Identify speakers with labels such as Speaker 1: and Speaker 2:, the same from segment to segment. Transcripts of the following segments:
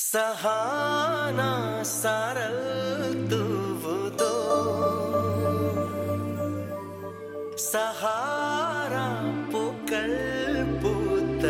Speaker 1: सहाना नाना सरल तु सहारा पुकल पुत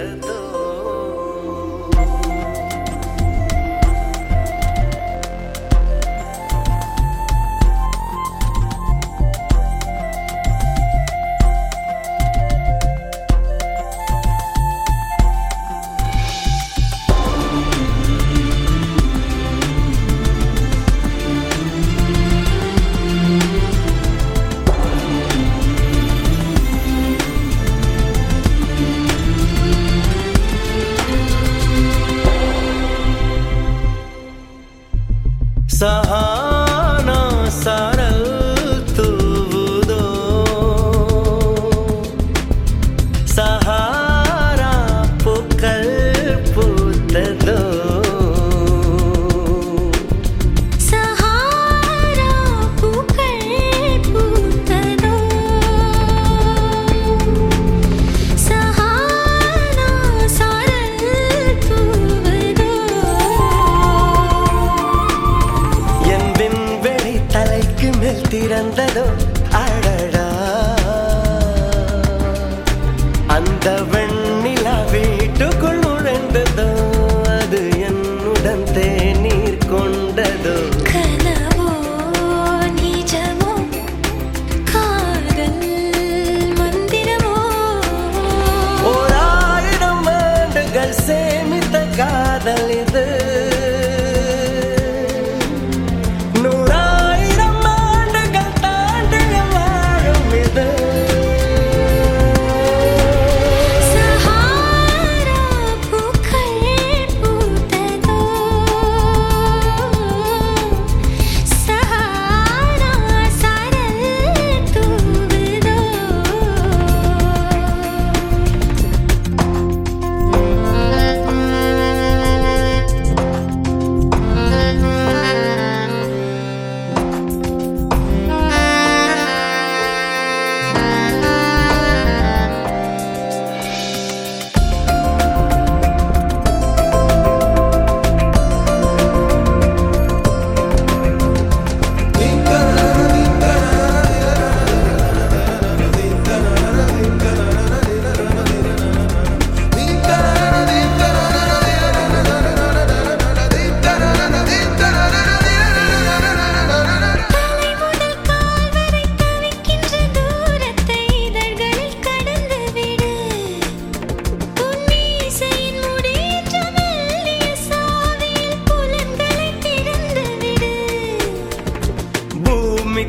Speaker 1: tiran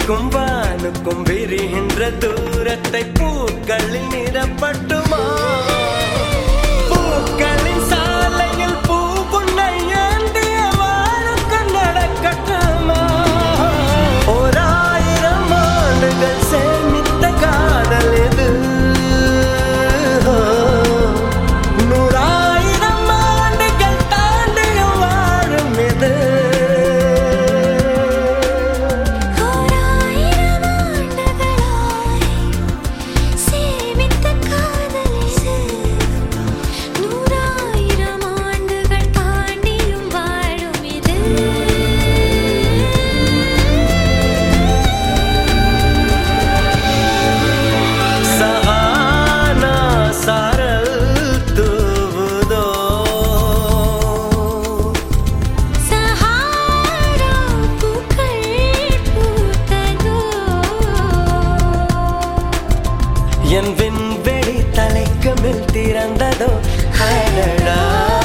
Speaker 2: பூமிக்கும் வானுக்கும் விரிகின்ற தூரத்தை பூக்களில்
Speaker 1: நிறப்பட்ட
Speaker 2: என் விண்வெளி தலைக்கு மேல் திறந்ததோ அடடா